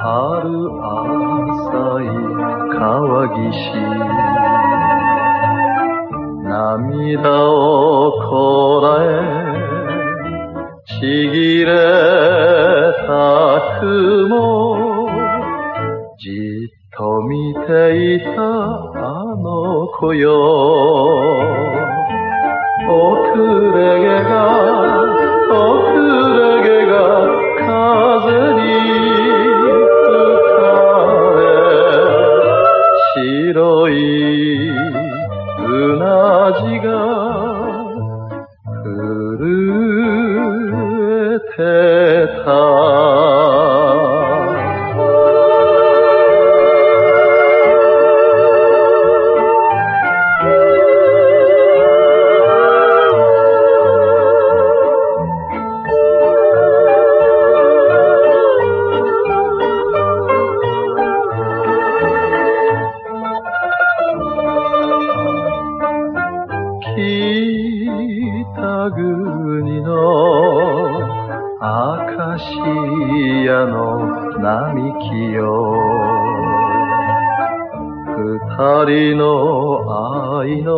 春浅い川岸。涙をこらえちぎれた雲。じっと見ていたあの子よ。遅れが国のアカシアの並木よ。二人の愛の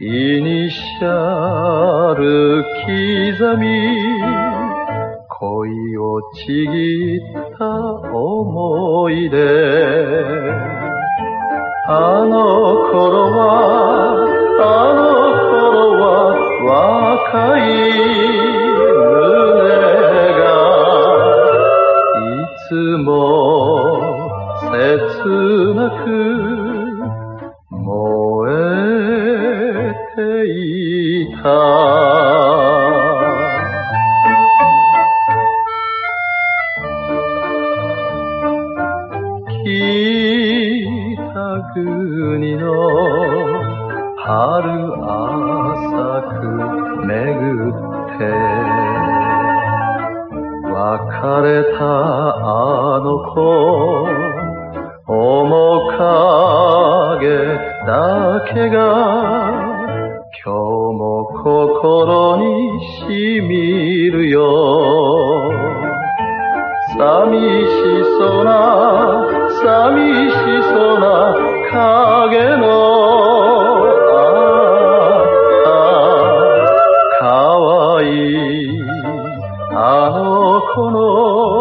イニシャル刻み恋をちぎった思い出。あの頃はあのつも切なく燃えていた。北国の春浅く巡って。かれたあの子面影だけが今日も心に染みるよ。寂しそうな